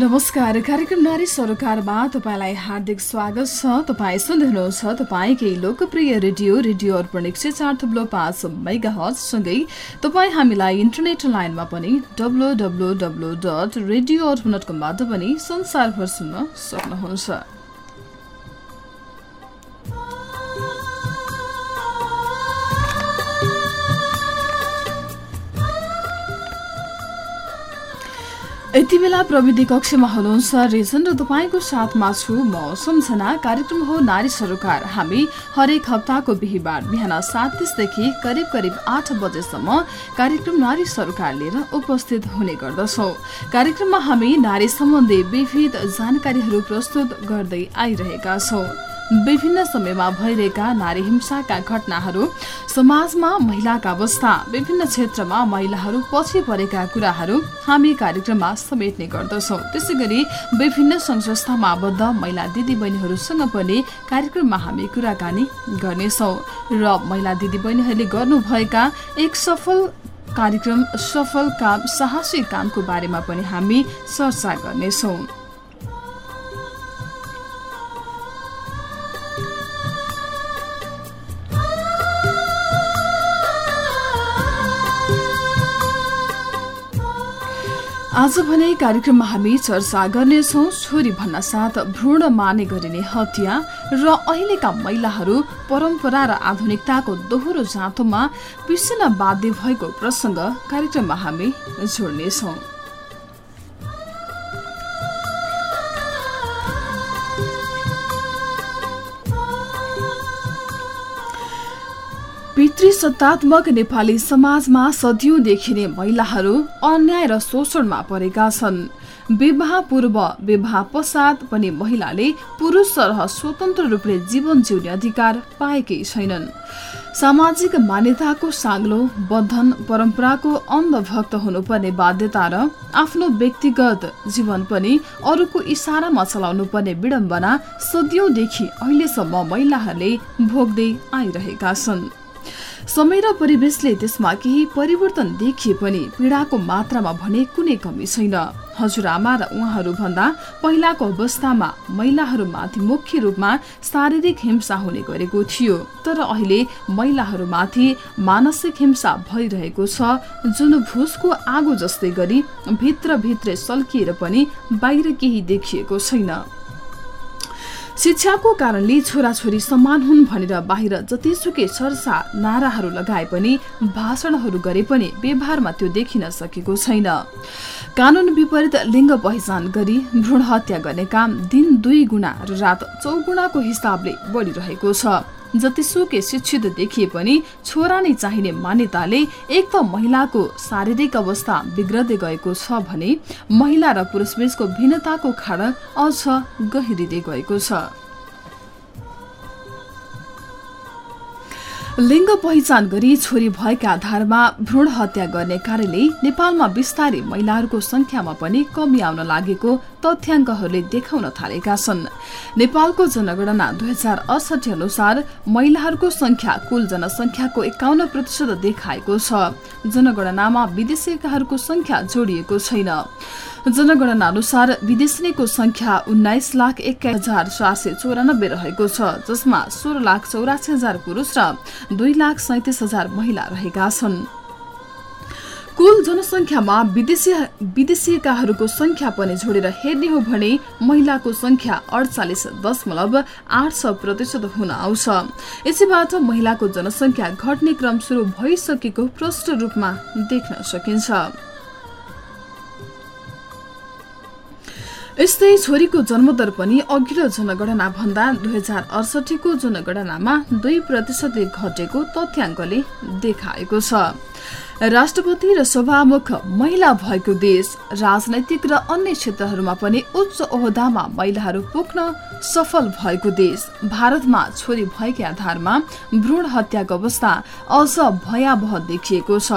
नमस्कार। कार्यक्रम नारी सरोकारमा तपाईँलाई हार्दिक स्वागत छ। तपाईँ सुन्दै हुनुहुन्छ तपाईँकै लोकप्रिय रेडियो रेडियो अर्पण एक सय चार थुप्लो पाँच मेगा हजसँगै तपाईँ हामीलाई इन्टरनेट लाइनमा पनि W W W dot radio Arpan dot कमबाट पनि संसारभर सुन्न सक्नुहुन्छ। यति बेला प्रविधि कक्षमा हुनुहुन्छ रिजन र तपाईँको साथमा छु म सम्झना। कार्यक्रम हो नारी सरोकार। हामी हरेक हप्ताको बिहिबार बिहान सात तिसदेखि करिब करिब आठ बजेसम्म कार्यक्रम नारी सरोकार लिएर उपस्थित हुने गर्दछौ। कार्यक्रममा हामी नारी सम्बन्धी विविध जानकारीहरू प्रस्तुत गर्दै आइरहेका छौँ। विभिन्न समयमा भइरहेका नारी हिंसाका घटनाहरू समाजमा महिलाका अवस्था विभिन्न क्षेत्रमा महिलाहरू पछि परेका कुराहरू हामी कार्यक्रममा समेट्ने गर्दछौँ। त्यसै गरी विभिन्न सङ्घ संस्थामा आबद्ध महिला दिदीबहिनीहरूसँग पनि कार्यक्रममा हामी कुराकानी गर्नेछौँ र महिला दिदीबहिनीहरूले गर्नुभएका एक सफल कार्यक्रम सफल काम साहसी कामको बारेमा पनि हामी चर्चा गर्नेछौँ। आज भने कार्यक्रममा हामी चर्चा गर्नेछौ छोरी भन्न साथ भ्रूण माने गरिने हत्या र अहिलेका महिलाहरू परम्परा र आधुनिकताको दोहोरो जाँतोमा पिसिन बाध्य भएको प्रसङ्ग कार्यक्रममा हामी जोड्नेछौँ। पितृसत्तात्मक नेपाली समाजमा सदियौं देखिने महिलाहरू अन्याय र शोषणमा परेका छन्। विवाह पूर्व विवाह पश्चात पनि महिलाले पुरुष सरह स्वतन्त्र रूपले जीवन जिउने अधिकार पाएकै छैनन्। सामाजिक मान्यताको साग्लो बन्धन परम्पराको अन्धभक्त हुनुपर्ने बाध्यता र आफ्नो व्यक्तिगत जीवन पनि अरूको इसारामा चलाउनु पर्ने विडम्बना सदियौंदेखि अहिलेसम्म महिलाहरूले भोग्दै आइरहेका छन्। समय र परिवेशले त्यसमा केही परिवर्तन देखिए पनि पीडाको मात्रामा भने कुनै कमी छैन। हजुरआमा र उहाँहरू भन्दा पहिलाको अवस्थामा महिलाहरूमाथि मुख्य रूपमा शारीरिक हिंसा हुने गरेको थियो। तर अहिले महिलाहरूमाथि मानसिक हिंसा भइरहेको छ जुन भुसको आगो जस्तै गरी भित्रभित्रै सल्किएर पनि बाहिर केही देखिएको छैन। शिक्षाको कारणले छोराछोरी समान हुन् भनेर बाहिर जतिसुकै चर्चा नाराहरू लगाए पनि भाषणहरू गरे पनि व्यवहारमा त्यो देखिन सकेको छैन। कानून विपरीत लिङ्ग पहिचान गरी भ्रूण हत्या गर्ने काम दिन दुई गुणा र रात चौगुणाको हिसाबले बढिरहेको छ। जतिसुकै शिक्षित देखिए पनि छोरा नै चाहिने मान्यताले एक त महिलाको शारीरिक अवस्था बिग्रदै गएको छ भने महिला र पुरुषबीचको भिन्नताको खाडा अझ गहिरिँदै गएको छ। लिङ्ग पहिचान गरी छोरी भएका आधारमा भ्रूण हत्या गर्ने कार्यले नेपालमा विस्तारै महिलाहरूको संख्यामा पनि कमी आउन लागेको तथ्याङ्कहरूले देखाउन थालेका छन्। नेपालको जनगणना दुई हजार अडसठी अनुसार महिलाहरूको संख्या कुल जनसंख्याको एकाउन्न प्रतिशत देखाएको छ। जनगणनामा विदेशीकाहरूको संख्या जोडिएको छैन। जनगणना अनुसार विदेशीको संख्या उन्नाइस लाख एक्काइस हजार चार सय चौरानब्बे रहेको छ जसमा सोह्र लाख चौरासी हजार पुरुष र दुई लाख सैतिस हजार महिला रहेका छन्। कुल जनसङ्ख्यामा विदेशी विदेशीकाहरूको संख्या पनि जोडेर हेर्ने हो भने महिलाको संख्या अडचालिस दशमलव आठ छ प्रतिशत हुन आउँछ। यसैबाट महिलाको जनसङ्ख्या घट्ने क्रम सुरु भइसकेको प्रष्ट रूपमा देख्न सकिन्छ। यस्तै छोरीको जन्मदर पनि अघिल्लो जनगणना भन्दा दुई हजार अडसठीको जनगणनामा दुई प्रतिशतले घटेको तथ्याङ्कले देखाएको छ। राष्ट्रपति र सभामुख महिला भएको देश राजनैतिक र अन्य क्षेत्रहरूमा पनि उच्च ओहदामा महिलाहरू पुग्न सफल भएको देश। भारतमा छोरी भएकै आधारमा भ्रूण हत्याको अवस्था अझ भयावह देखिएको छ।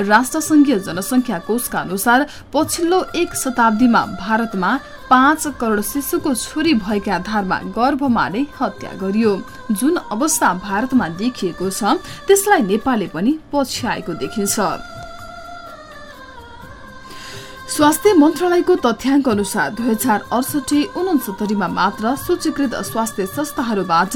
राष्ट्रसंघीय जनसंख्या कोषका अनुसार पछिल्लो एक शताब्दीमा भारतमा पाँच करोड शिशुको छोरी भएका आधारमा गर्भमा नै हत्या गरियो। जुन अवस्था भारतमा देखिएको छ त्यसलाई नेपालले पनि पछ्याएको देखिन्छ। स्वास्थ्य मन्त्रालयको तथ्याङ्क अनुसार दुई हजार अडसठी उनसत्तरीमा मात्र सूचीकृत स्वास्थ्य संस्थाहरूबाट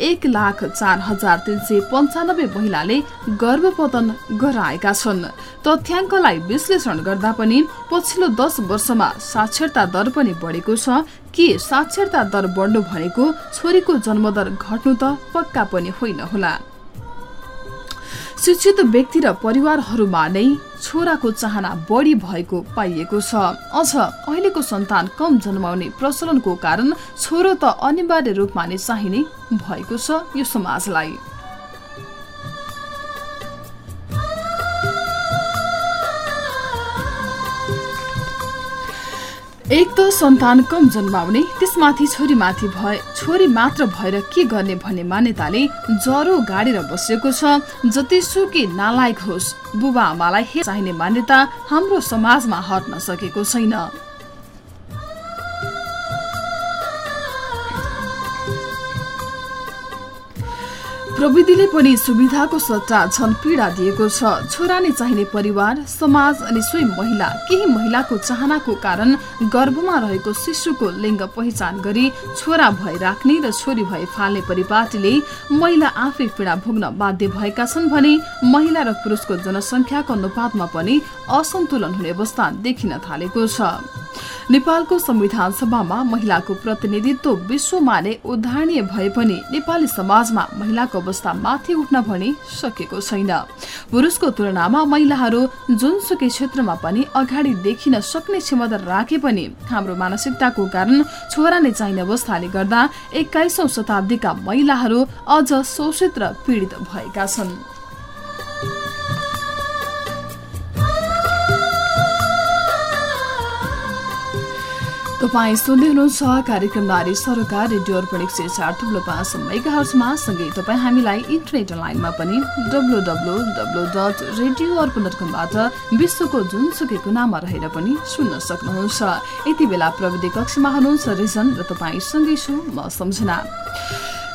एक लाख चार हजार तीन सय पञ्चानब्बे महिलाले गर्भपतन गराएका छन्। तथ्याङ्कलाई विश्लेषण गर्दा पनि पछिल्लो दस वर्षमा साक्षरता दर पनि बढेको छ। कि साक्षरता दर बढ्नु भनेको छोरीको जन्मदर घट्नु त पक्का पनि होइन होला। शिक्षित व्यक्ति र परिवारहरूमा नै छोराको चाहना बढी भएको पाइएको छ। अझ अहिलेको सन्तान कम जन्माउने प्रचलनको कारण छोरो त अनिवार्य रूपमा नै चाहिने भएको छ यो समाजलाई। एक त सन्तान कम जन्माउने त्यसमाथि छोरीमाथि भए छोरी मात्र भएर के गर्ने भन्ने मान्यताले ज्वरो गाडेर बसेको छ। जतिसुकै नालायक होस् बुबा आमालाई चाहिने मान्यता हाम्रो समाजमा हट्न सकेको छैन। प्रविधिले पनि सुविधाको सट्टा झन पीडा दिएको छ। छोरा नै चाहिने परिवार समाज अनि स्वयं महिला केही महिलाको चाहनाको कारण गर्भमा रहेको शिशुको लिङ्ग पहिचान गरी छोरा भए राख्ने र छोरी भए फाल्ने परिपाटीले महिला आफै पीडा भोग्न बाध्य भएका छन् भने महिला र पुरुषको जनसङ्ख्याको अनुपातमा पनि असन्तुलन हुने अवस्था देखिन थालेको छ। नेपालको संविधान सभामा महिलाको प्रतिनिधित्व विश्वमा नै उदाहरणीय भए पनि नेपाली समाजमा महिलाको अवस्था माथि उठ्न भने सकेको छैन। पुरुषको तुलनामा महिलाहरू जुनसुकै क्षेत्रमा पनि अगाडि देखिन सक्ने क्षमता राखे पनि हाम्रो मानसिकताको कारण छोरा नै चाहिने अवस्थाले गर्दा एक्काइसौं शताब्दीका महिलाहरू अझ शोषित र पीडित भएका छन्। तपाईँ सुन्दै हुनुहुन्छ कार्यक्रम नारी सरकार रेडियो अर्पण एक सय चार थुप्रो पाँच मेगा हर्समा सँगै तपाईँ हामीलाई इन्टरनेट लाइनमा पनि W W W dot radio Arpan dot कमबाट विश्वको जुनसुकै कुनामा रहेर पनि सुन्न सक्नुहुन्छ। यति बेला प्रविधि कक्षमा हुनुहुन्छ रिजन र तपाईँ सँगै छु म सम्झना।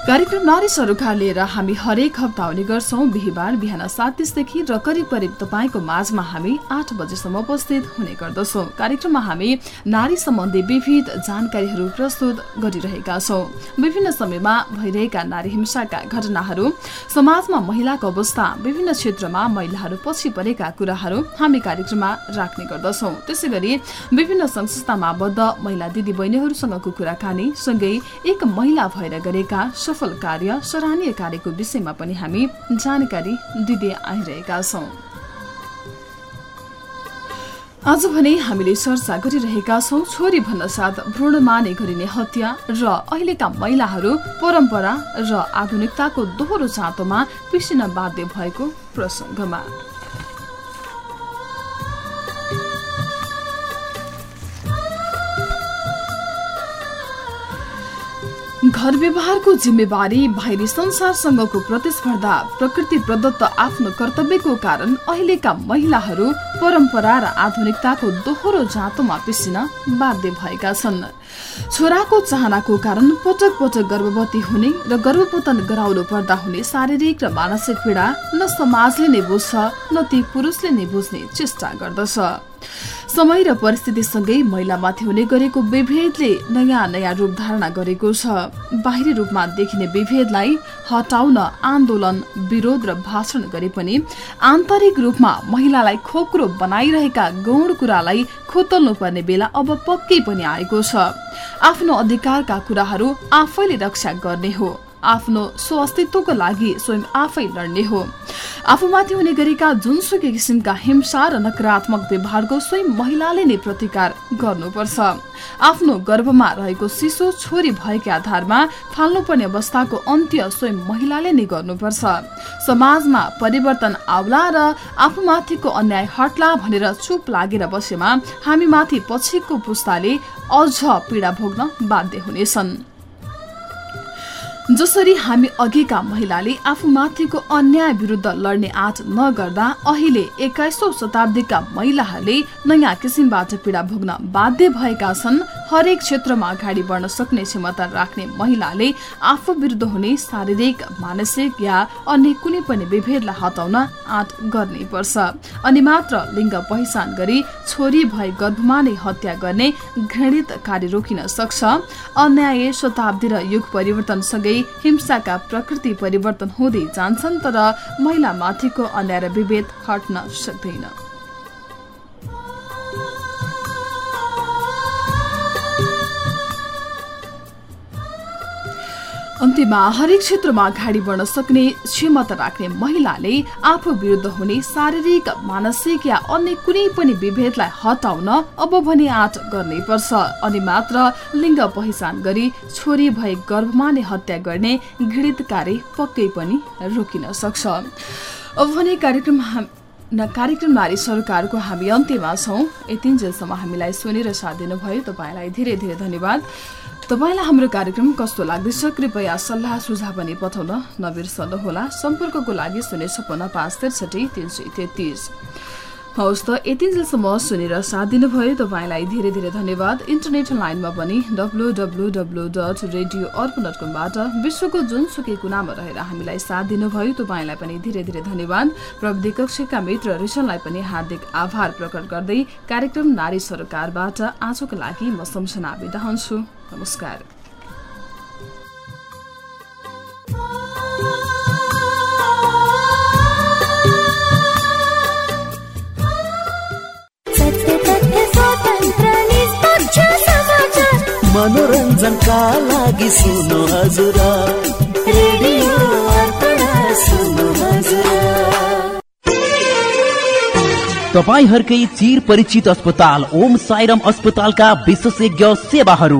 कार्यक्रम नारी सरोकार लिएर हामी हरेक हप्ता आउने गर्छौँ। बिहिबार बिहान सात तिसदेखि र करिब करिब तपाईँको माझमा हामी आठ बजेसम्म उपस्थित हुने गर्दछौँ। कार्यक्रममा हामी नारी सम्बन्धी विविध जानकारीहरू प्रस्तुत गरिरहेका छौँ। विभिन्न समयमा भइरहेका नारी हिंसाका घटनाहरू समाजमा महिलाको अवस्था विभिन्न क्षेत्रमा महिलाहरू पछि परेका कुराहरू हामी कार्यक्रममा राख्ने गर्दछौँ। त्यसै विभिन्न संस्थामा आबद्ध महिला दिदी बहिनीहरूसँगको कुराकानी सँगै एक महिला भएर गरेका सफल कार्य सराहनीय कार्यको विषयमा पनि हामी जानकारी दिँदै आइरहेका छौँ। आज भने हामीले चर्चा गरिरहेका छौँ छोरी भन्न साथ भ्रूणमा नै गरिने हत्या र अहिलेका महिलाहरू परम्परा र आधुनिकताको दोहोरो चाँतोमा पिसिन बाध्य भएको प्रसङ्गमा। घर व्यवहारको जिम्मेवारी बाहिरी संसारसँगको प्रतिस्पर्धा प्रकृति प्रदत्त आफ्नो कर्तव्यको कारण अहिलेका महिलाहरू परम्परा र आधुनिकताको दोहोरो जाँतोमा पिसिन बाध्य भएका छन्। छोराको चाहनाको कारण पटक पटक गर्भवती हुने र गर्भपतन गराउनु पर्दा हुने शारीरिक र मानसिक पीडा न समाजले नै बुझ्छ न ती पुरुषले नै बुझ्ने चेष्टा गर्दछ। समय र परिस्थितिसँगै महिलामाथि हुने गरेको विभेदले नयाँ नयाँ रूप धारणा गरेको छ। बाहिरी रूपमा देखिने विभेदलाई हटाउन आन्दोलन विरोध र भाषण गरे पनि आन्तरिक रूपमा महिलालाई खोक्रो बनाइरहेका गौण कुरालाई खोतल्नु पर्ने बेला अब पक्कै पनि आएको छ। आफ्नो अधिकारका कुराहरू आफैले रक्षा गर्ने हो। आफ्नो स्वअस्तित्वको लागि स्वयं आफै लड्ने हो। आफूमाथि हुने गरेका जुनसुकै किसिमका हिंसा र नकारात्मक व्यवहारको स्वयं महिलाले नै प्रतिकार गर्नुपर्छ। आफ्नो गर्भमा रहेको शिशु छोरी भएकै आधारमा फाल्नुपर्ने अवस्थाको अन्त्य स्वयं महिलाले नै गर्नुपर्छ। समाजमा परिवर्तन आउला र आफूमाथिको अन्याय हट्ला भनेर चुप लागेर बसेमा हामी माथि पछिको पुस्ताले अझ पीडा भोग्न बाध्य हुनेछन्। जसरी हामी अघिका महिलाले आफूमाथिको अन्याय विरुद्ध लड्ने आँट नगर्दा अहिले एक्काइसौँ शताब्दीका महिलाहरूले नयाँ किसिमबाट पीडा भोग्न बाध्य भएका छन्। हरेक क्षेत्रमा अगाडि बढ्न सक्ने क्षमता राख्ने महिलाले आफू विरुद्ध हुने शारीरिक मानसिक या अन्य कुनै पनि विभेदलाई हटाउन आँट गर्नै पर्छ। अनि मात्र लिङ्ग पहिचान गरी छोरी भए गर्भमा नै हत्या गर्ने घृणित कार्य रोकिन सक्छ। अन्याय शताब्दी र युग परिवर्तनसँगै हिंसाका प्रकृति परिवर्तन हुँदै जान्छन् तर महिलामाथिको अन्याय र विभेद हट्न सक्दैन। अन्त्यमा हरेक क्षेत्रमा अगाडि बढ्न सक्ने क्षमता राख्ने महिलाले आफू विरुद्ध हुने शारीरिक मानसिक या अन्य कुनै पनि विभेदलाई हटाउन अब भने आँट गर्नै पर्छ। अनि मात्र लिङ्ग पहिचान गरी छोरी भए गर्भमा नै हत्या गर्ने घृणित कार्य पक्कै पनि रोकिन सक्छ। अब भने कार्यक्रम कार्यक्रम नारी सरकारको हामी अन्त्यमा छौँ। यतिन्जेलसम्म हामीलाई सुनेर साथ दिनुभयो। तपाईँलाई धेरै धेरै धन्यवाद। तपाईँलाई हाम्रो कार्यक्रम कस्तो लाग्दैछ? कृपया सल्लाह सुझाव पनि पठाउन नबिर्सनुहोला सम्पर्कको लागि शून्य छपन्न पाँच त्रिसठी तिन सय तेत्तिस। हवस् त यतिन्जेलसम्म सुनेर साथ दिनुभयो। तपाईँलाई धेरै धेरै धन्यवाद। इन्टरनेट लाइनमा पनि W W W dot radio Arpan dot कमबाट विश्वको जुनसुकै कुनामा रहेर हामीलाई साथ दिनुभयो। तपाईँलाई पनि धेरै धेरै धन्यवाद। प्रविधि कक्षका मित्र रिसनलाई पनि हार्दिक आभार प्रकट गर्दै कार्यक्रम नारी सरकारबाट आजको लागि म सम्झना बिदा हुन्छु। नमस्कार मनोरञ्जनका लागि हजुर रेडियो सुन्नु हजुर तपाईँहरूकै चिर परिचित अस्पताल ओम साइरम अस्पतालका विशेषज्ञ सेवाहरू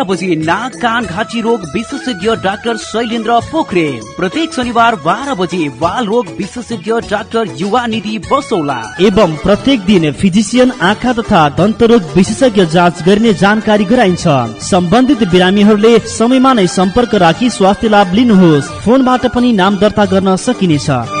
बजे नाक कान घाँटी रोग विशेषज्ञ डाक्टर शैलेन्द्र पोखरे। प्रत्येक शनिबार बाह्र बजे बाल रोग विशेषज्ञ डाक्टर युवा निधि बसौला। एवं प्रत्येक दिन फिजिसियन आँखा तथा दन्त रोग विशेषज्ञ जाँच गर्ने जानकारी गराइन्छ। सम्बन्धित बिरामीहरूले समयमा नै सम्पर्क राखी स्वास्थ्य लाभ लिनुहोस्। फोनबाट पनि नाम दर्ता गर्न सकिनेछ।